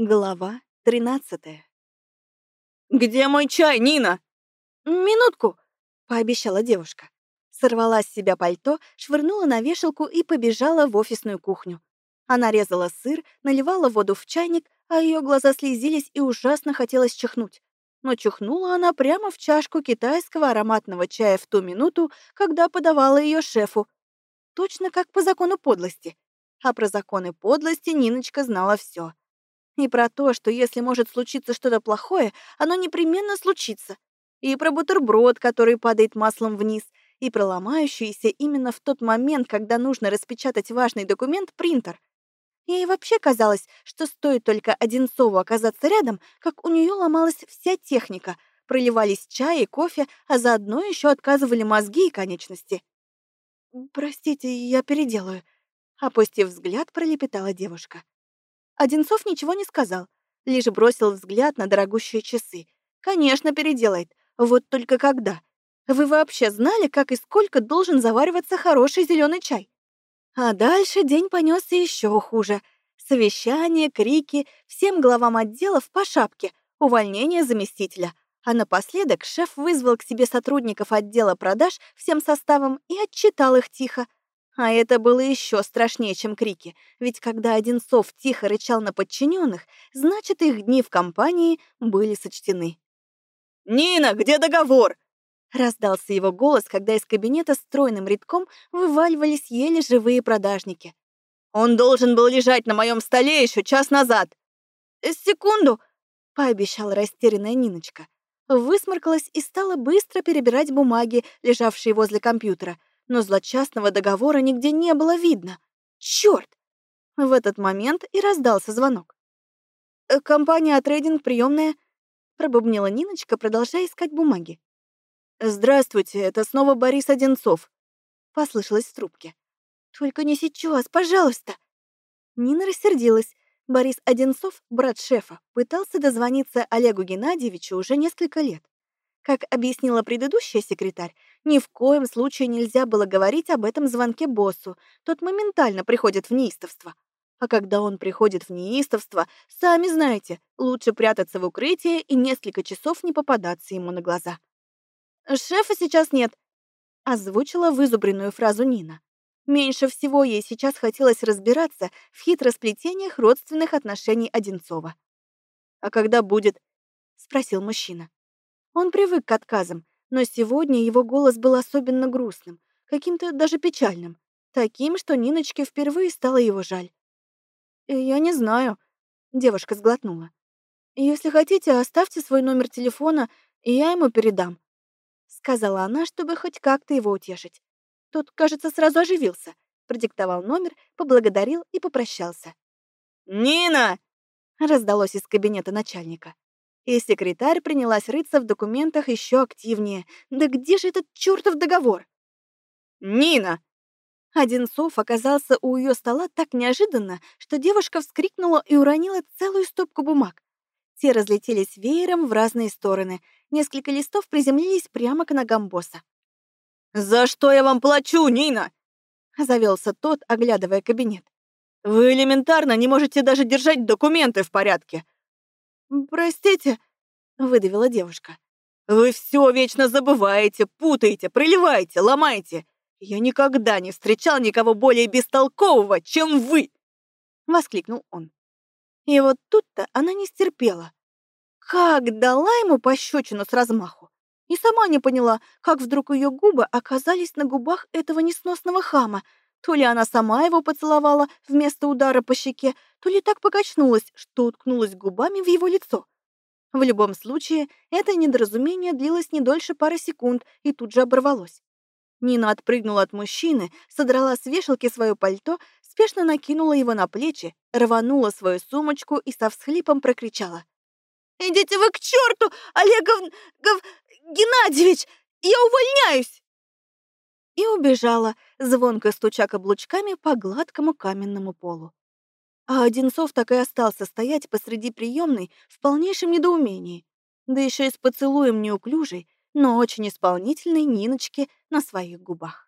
Глава 13 «Где мой чай, Нина?» «Минутку!» — пообещала девушка. Сорвала с себя пальто, швырнула на вешалку и побежала в офисную кухню. Она резала сыр, наливала воду в чайник, а ее глаза слезились и ужасно хотелось чихнуть. Но чихнула она прямо в чашку китайского ароматного чая в ту минуту, когда подавала ее шефу. Точно как по закону подлости. А про законы подлости Ниночка знала все. И про то, что если может случиться что-то плохое, оно непременно случится. И про бутерброд, который падает маслом вниз, и про ломающийся именно в тот момент, когда нужно распечатать важный документ, принтер. Ей вообще казалось, что стоит только Одинцову оказаться рядом, как у нее ломалась вся техника, проливались чай и кофе, а заодно еще отказывали мозги и конечности. «Простите, я переделаю», — опустив взгляд, пролепетала девушка. Одинцов ничего не сказал, лишь бросил взгляд на дорогущие часы. Конечно, переделает. Вот только когда? Вы вообще знали, как и сколько должен завариваться хороший зеленый чай? А дальше день понесся еще хуже. Совещания, крики, всем главам отделов по шапке, увольнение заместителя. А напоследок шеф вызвал к себе сотрудников отдела продаж всем составом и отчитал их тихо. А это было еще страшнее, чем крики, ведь когда Одинцов тихо рычал на подчиненных, значит, их дни в компании были сочтены. «Нина, где договор?» Раздался его голос, когда из кабинета стройным рядком вываливались еле живые продажники. «Он должен был лежать на моем столе еще час назад!» «Секунду!» — пообещала растерянная Ниночка. Высморкалась и стала быстро перебирать бумаги, лежавшие возле компьютера — но злочастного договора нигде не было видно. Черт! В этот момент и раздался звонок. «Э, «Компания «Трейдинг» приемная», — пробубнила Ниночка, продолжая искать бумаги. «Здравствуйте, это снова Борис Одинцов», — послышалось в трубке. «Только не сейчас, пожалуйста». Нина рассердилась. Борис Одинцов, брат шефа, пытался дозвониться Олегу Геннадьевичу уже несколько лет. Как объяснила предыдущая секретарь, ни в коем случае нельзя было говорить об этом звонке боссу, тот моментально приходит в неистовство. А когда он приходит в неистовство, сами знаете, лучше прятаться в укрытие и несколько часов не попадаться ему на глаза. «Шефа сейчас нет», — озвучила вызубренную фразу Нина. Меньше всего ей сейчас хотелось разбираться в хитросплетениях родственных отношений Одинцова. «А когда будет?» — спросил мужчина. Он привык к отказам, но сегодня его голос был особенно грустным, каким-то даже печальным, таким, что Ниночке впервые стало его жаль. «Э, «Я не знаю», — девушка сглотнула. «Если хотите, оставьте свой номер телефона, и я ему передам», — сказала она, чтобы хоть как-то его утешить. Тот, кажется, сразу оживился, продиктовал номер, поблагодарил и попрощался. «Нина!» — раздалось из кабинета начальника и секретарь принялась рыться в документах еще активнее. Да где же этот чертов договор? «Нина!» Одинцов оказался у ее стола так неожиданно, что девушка вскрикнула и уронила целую стопку бумаг. Те разлетелись веером в разные стороны. Несколько листов приземлились прямо к ногам босса. «За что я вам плачу, Нина?» Завелся тот, оглядывая кабинет. «Вы элементарно не можете даже держать документы в порядке. «Простите», — выдавила девушка. «Вы все вечно забываете, путаете, проливаете, ломаете. Я никогда не встречал никого более бестолкового, чем вы!» — воскликнул он. И вот тут-то она не стерпела. Как дала ему пощечину с размаху. И сама не поняла, как вдруг ее губы оказались на губах этого несносного хама — то ли она сама его поцеловала вместо удара по щеке, то ли так покачнулась, что уткнулась губами в его лицо. В любом случае, это недоразумение длилось не дольше пары секунд и тут же оборвалось. Нина отпрыгнула от мужчины, содрала с вешалки свое пальто, спешно накинула его на плечи, рванула свою сумочку и со всхлипом прокричала. «Идите вы к черту, Олег Гов... Геннадьевич! Я увольняюсь!» И убежала, звонко стуча каблучками по гладкому каменному полу. А Одинцов так и остался стоять посреди приемной в полнейшем недоумении, да еще и с поцелуем неуклюжей, но очень исполнительной Ниночки на своих губах.